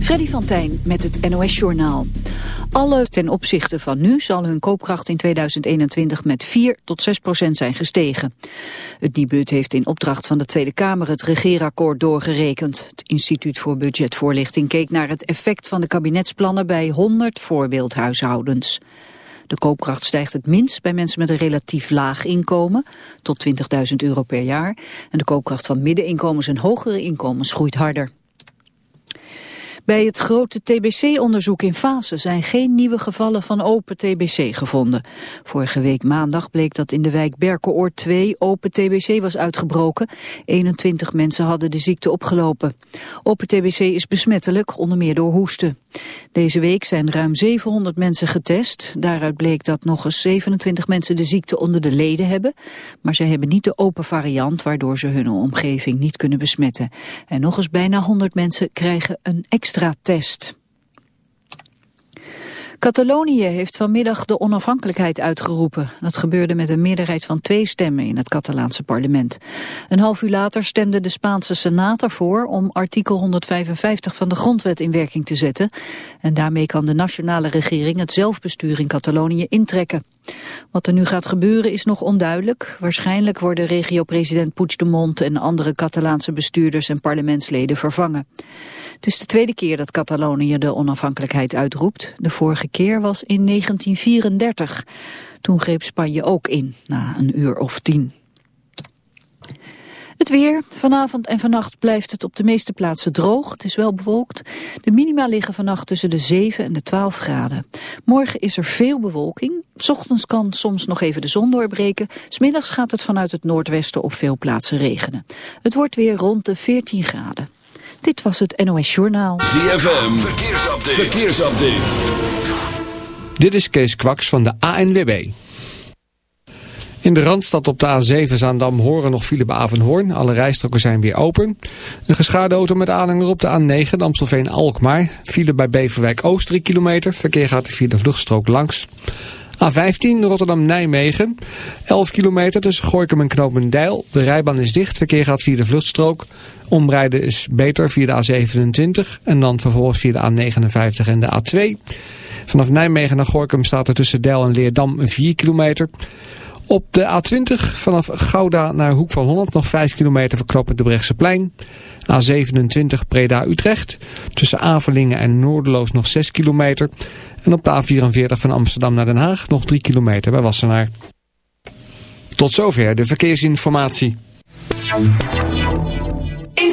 Freddy van Tijn met het NOS-journaal. Alle ten opzichte van nu zal hun koopkracht in 2021 met 4 tot 6 procent zijn gestegen. Het Nibud heeft in opdracht van de Tweede Kamer het regeerakkoord doorgerekend. Het Instituut voor Budgetvoorlichting keek naar het effect van de kabinetsplannen bij 100 voorbeeldhuishoudens. De koopkracht stijgt het minst bij mensen met een relatief laag inkomen, tot 20.000 euro per jaar. En de koopkracht van middeninkomens en hogere inkomens groeit harder. Bij het grote TBC-onderzoek in Fase zijn geen nieuwe gevallen van open TBC gevonden. Vorige week maandag bleek dat in de wijk Berkenoord 2 open TBC was uitgebroken. 21 mensen hadden de ziekte opgelopen. Open TBC is besmettelijk, onder meer door hoesten. Deze week zijn ruim 700 mensen getest. Daaruit bleek dat nog eens 27 mensen de ziekte onder de leden hebben. Maar ze hebben niet de open variant, waardoor ze hun omgeving niet kunnen besmetten. En nog eens bijna 100 mensen krijgen een extra test. Catalonië heeft vanmiddag de onafhankelijkheid uitgeroepen. Dat gebeurde met een meerderheid van twee stemmen in het Catalaanse parlement. Een half uur later stemde de Spaanse Senaat ervoor om artikel 155 van de grondwet in werking te zetten. En daarmee kan de nationale regering het zelfbestuur in Catalonië intrekken. Wat er nu gaat gebeuren is nog onduidelijk. Waarschijnlijk worden regio-president Puigdemont en andere Catalaanse bestuurders en parlementsleden vervangen. Het is de tweede keer dat Catalonië de onafhankelijkheid uitroept. De vorige keer was in 1934. Toen greep Spanje ook in, na een uur of tien. Het weer. Vanavond en vannacht blijft het op de meeste plaatsen droog. Het is wel bewolkt. De minima liggen vannacht tussen de 7 en de 12 graden. Morgen is er veel bewolking. S ochtends kan soms nog even de zon doorbreken. Smiddags gaat het vanuit het noordwesten op veel plaatsen regenen. Het wordt weer rond de 14 graden. Dit was het NOS Journaal. ZFM, verkeersupdate. verkeersupdate. Dit is Kees Kwaks van de ANWB. In de Randstad op de A7 Zaandam horen nog file bij Avenhoorn. Alle rijstroken zijn weer open. Een geschaarde auto met aanhanger op de A9 de Amstelveen-Alkmaar. File bij Beverwijk Oost 3 kilometer. Verkeer gaat via de vluchtstrook langs. A15 Rotterdam-Nijmegen. 11 kilometer tussen Gooikum en Knopendijl. De rijbaan is dicht. Verkeer gaat via de vluchtstrook. Omrijden is beter via de A27. En dan vervolgens via de A59 en de A2. Vanaf Nijmegen naar Gorkum staat er tussen Del en Leerdam 4 kilometer. Op de A20 vanaf Gouda naar Hoek van Holland nog 5 kilometer verknopend de Brechtseplein. A27 Preda-Utrecht. Tussen Avelingen en Noordeloos nog 6 kilometer. En op de A44 van Amsterdam naar Den Haag nog 3 kilometer bij Wassenaar. Tot zover de verkeersinformatie. In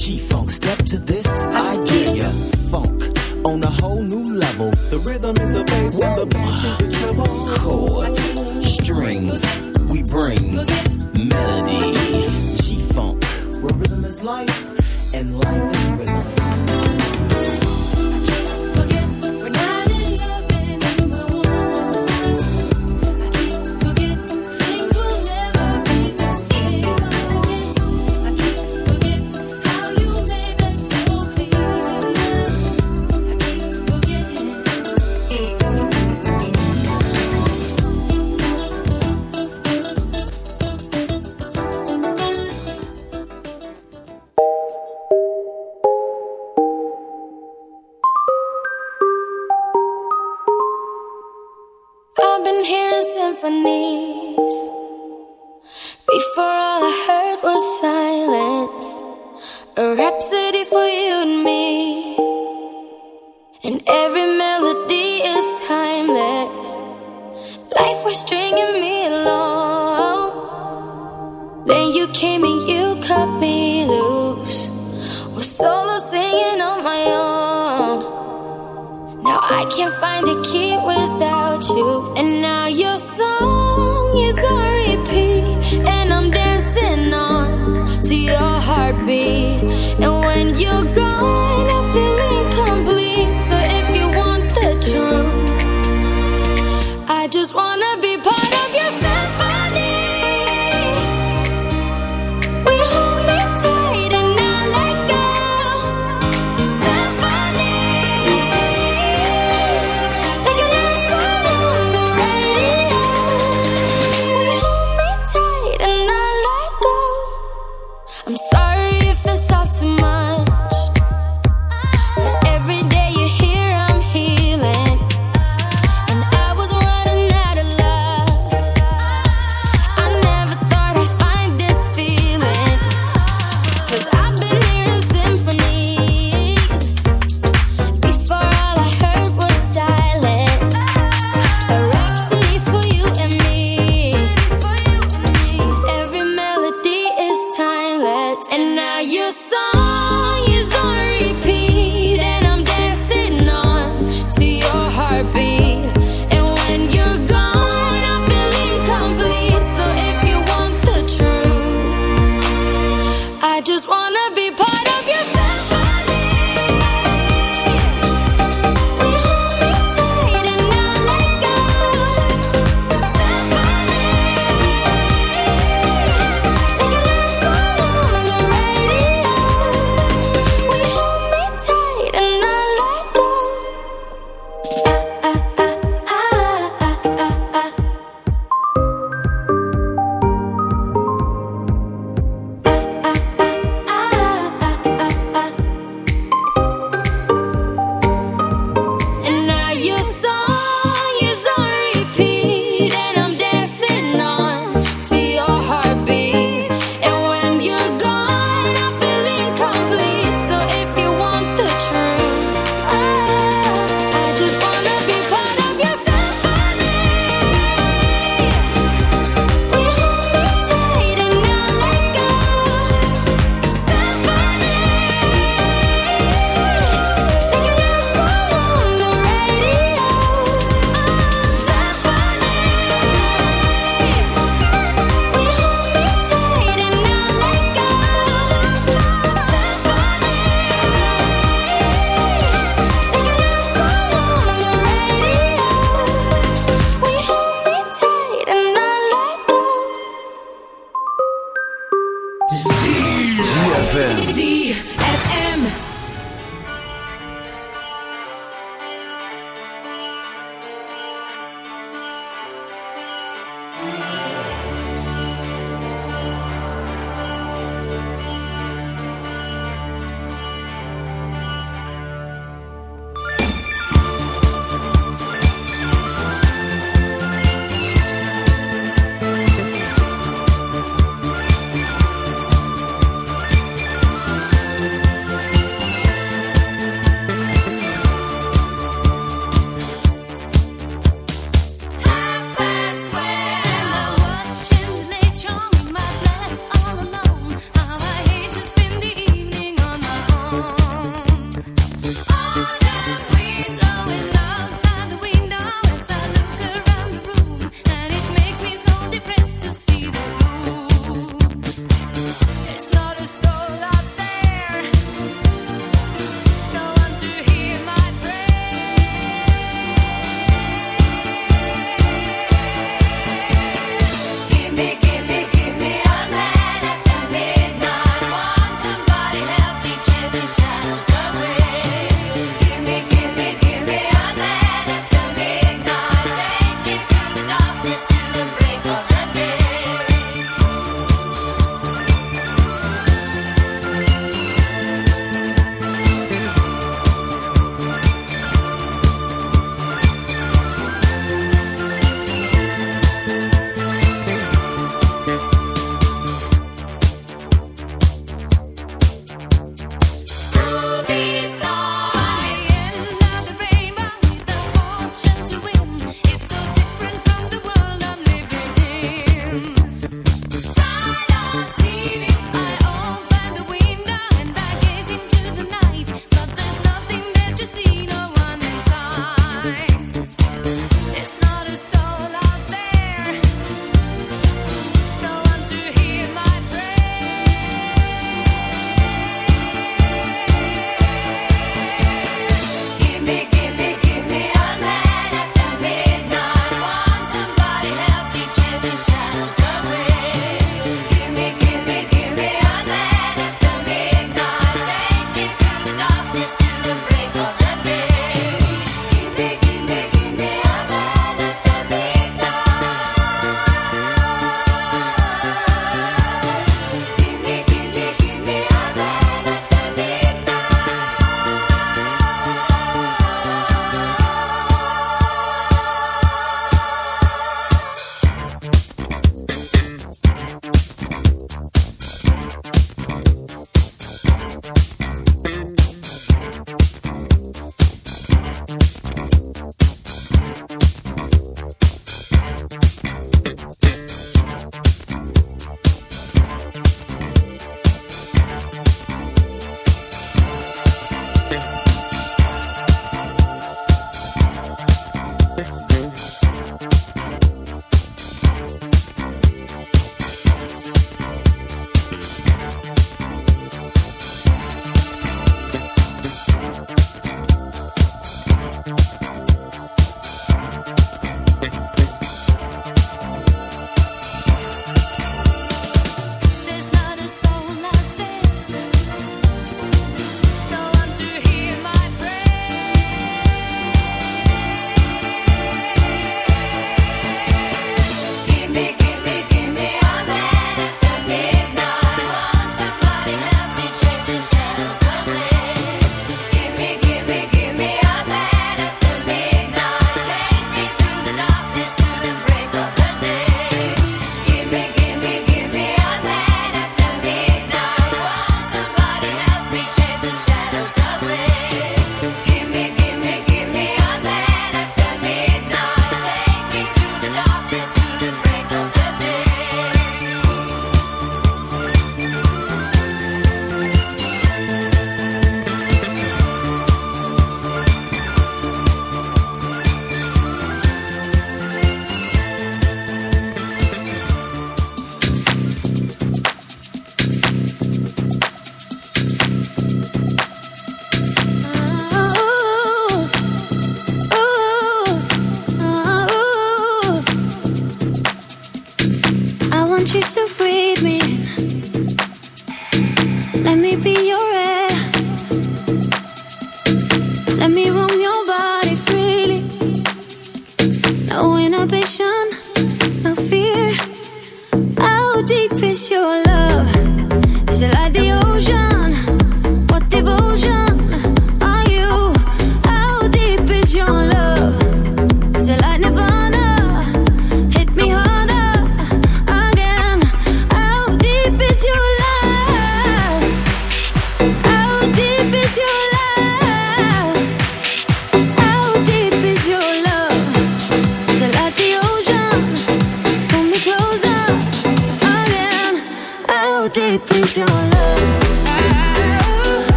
G-Funk, step to this, idea. Funk on a whole new level. The rhythm is the bass and the bass is the treble. Chords, strings,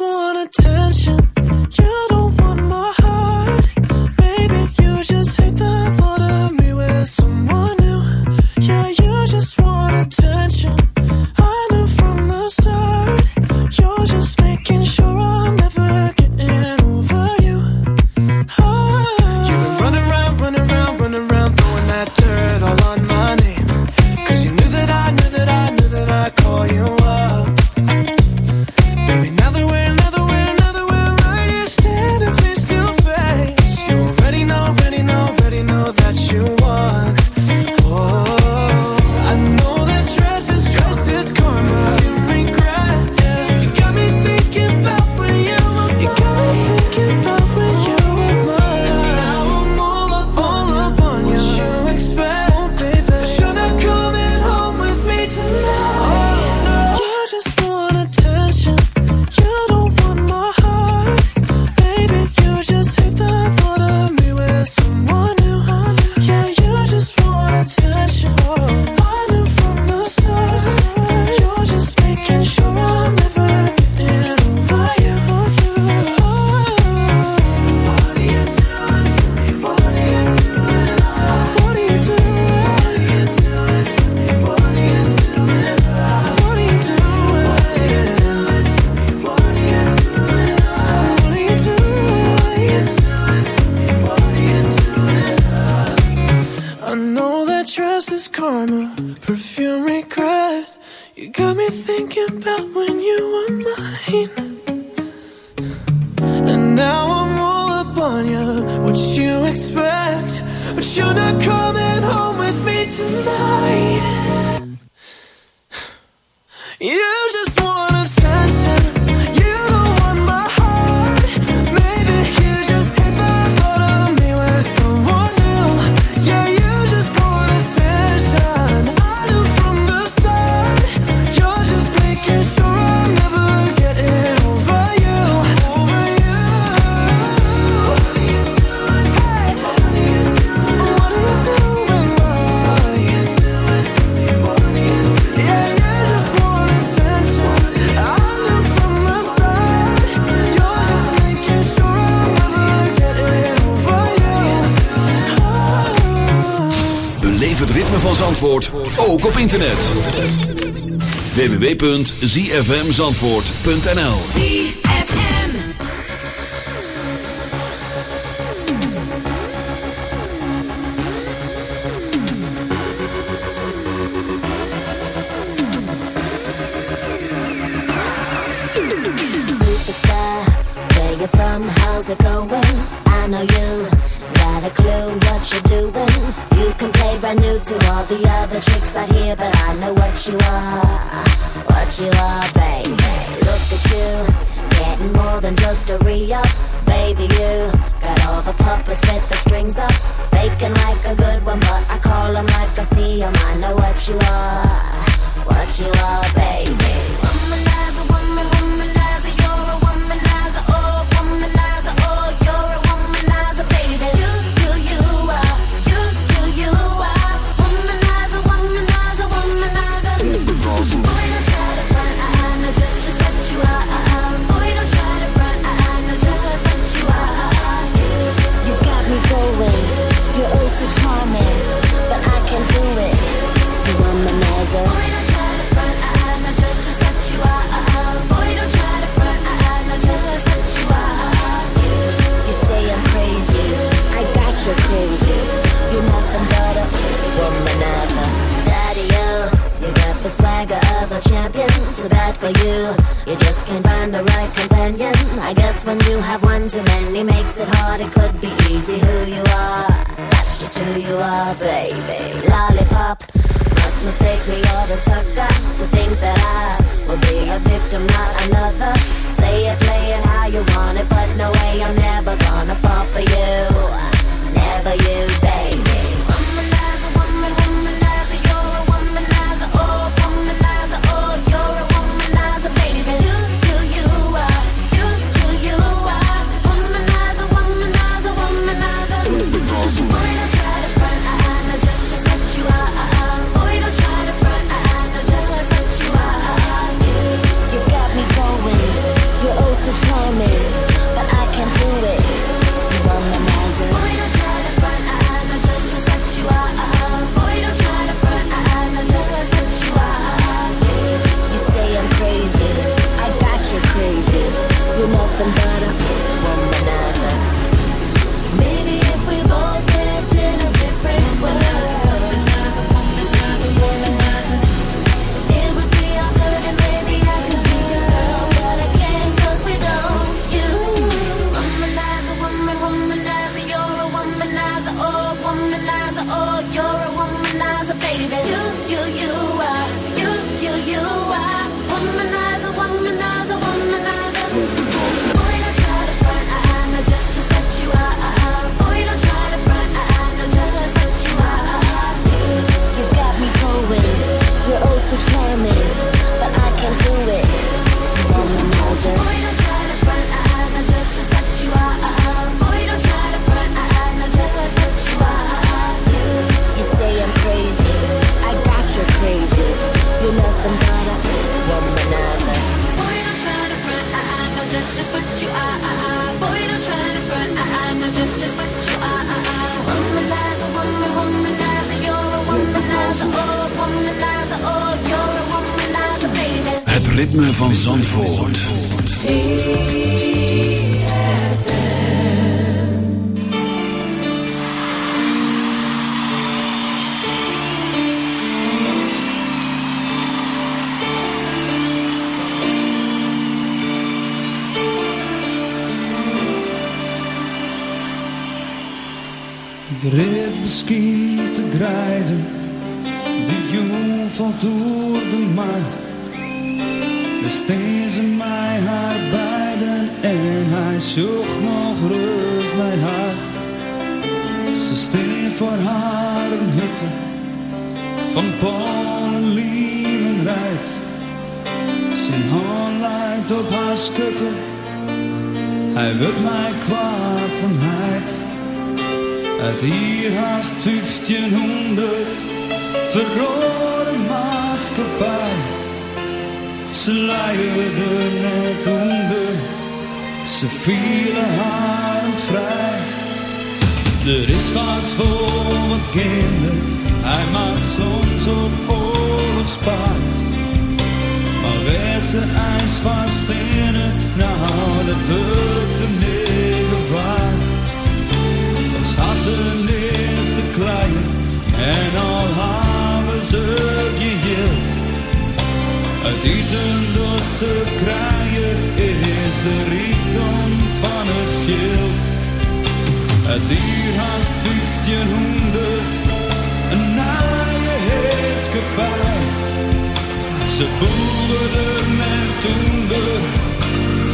wanna turn Baby ook op internet. www.zfmzandvoort.nl ZFM Superstar, where you from, how's it going? I know you thumbs up. voor haar een hutte van Polen, Liemen rijdt. Zijn hand leidt op haar schutte, hij wil mij kwaad en heid. Uit hier haast 1500 verrode maatschappij. Ze leiden net onder, ze vielen haar vrij. Er is vaak voor wat kinderen, hij maakt soms op oorlogspaard. Maar werd zijn ijs van stenen nou dat wordt de middel waar. Als hassen niet te klein en al hebben ze geheeld. uit eten dat ze krijgen is de riet. Het uur haast 1500, een naaie heerskepaar. Ze boeren met toender,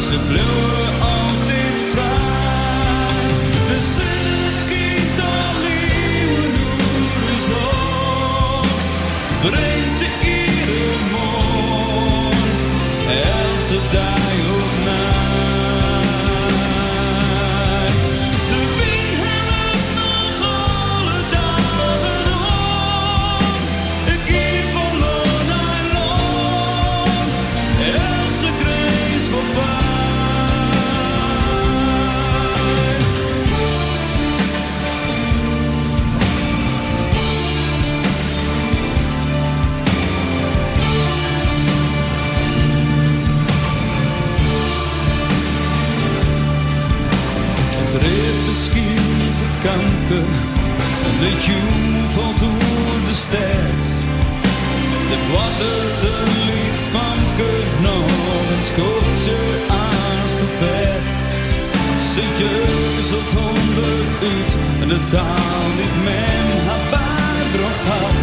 ze bleven altijd vrij. De zuskiet al nieuwe is nog, brengt de iedere mooi Elze dag leven. De tune valt door de stad. De water, de lied van Kutnoord en ze aan de bed. Ze jeuzelt honderd uit de taal die men haar bijbracht had.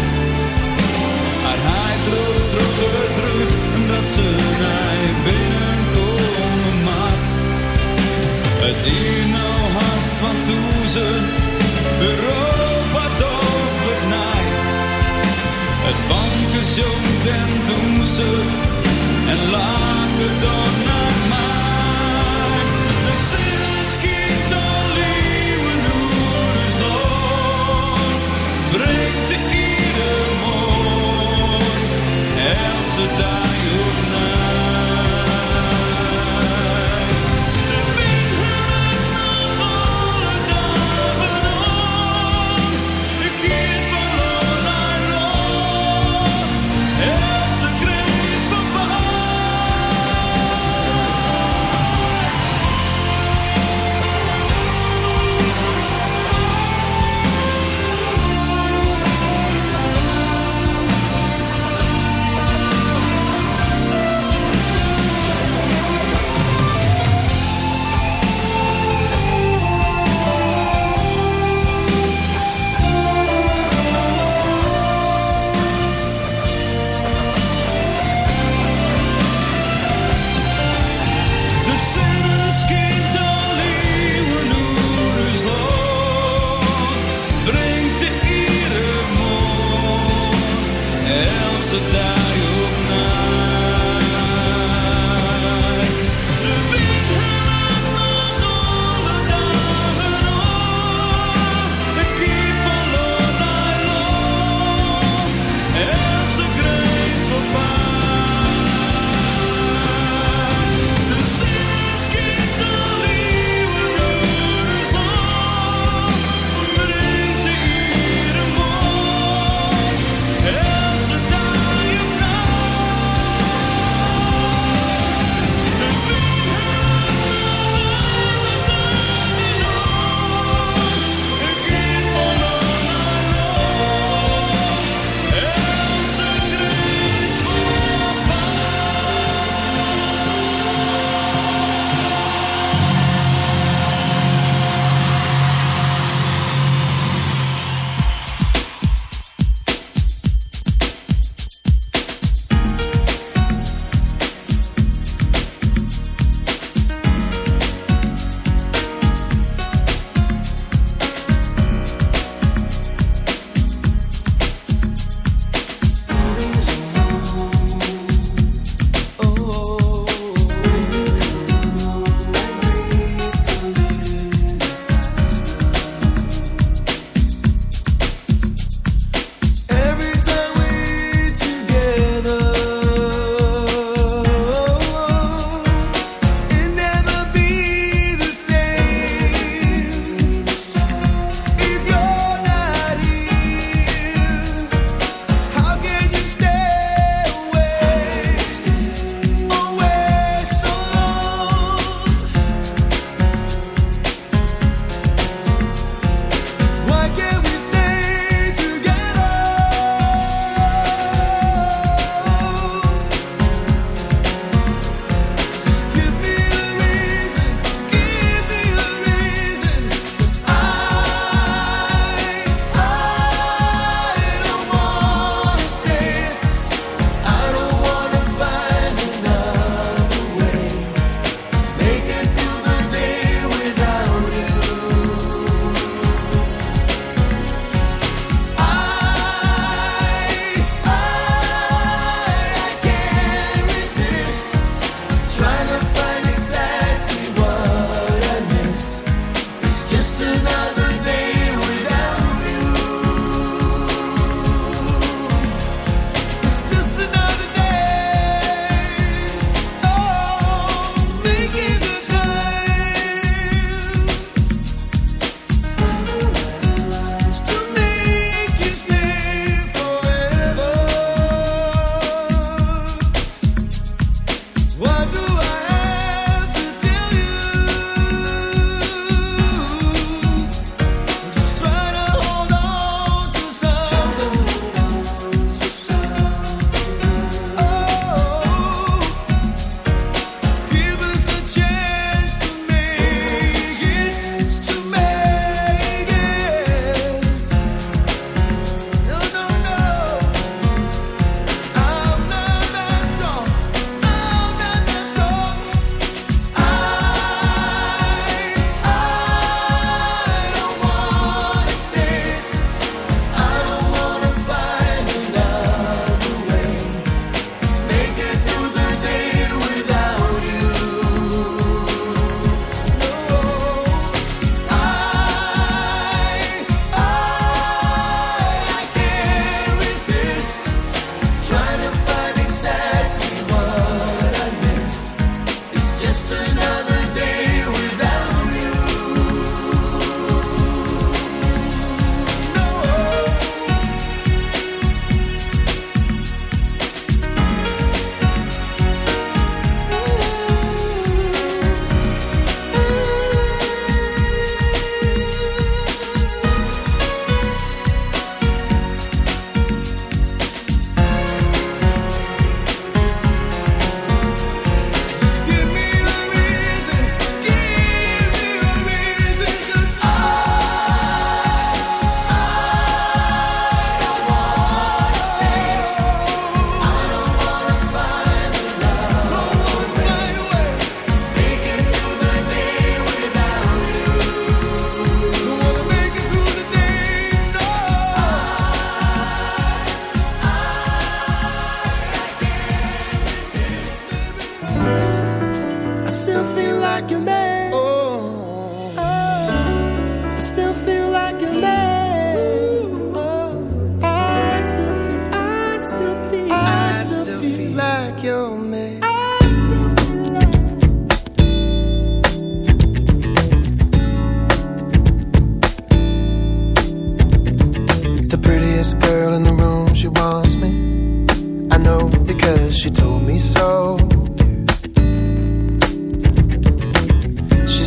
Haar hij droog, droog, droog, dat ze naar binnenkomen mat. Het is nou haast van toezen zongt en doen ze het, en laken dan naar mij. De zin schiet al leeuwen hoe de zon, breekt de ieder morgen, elke dag op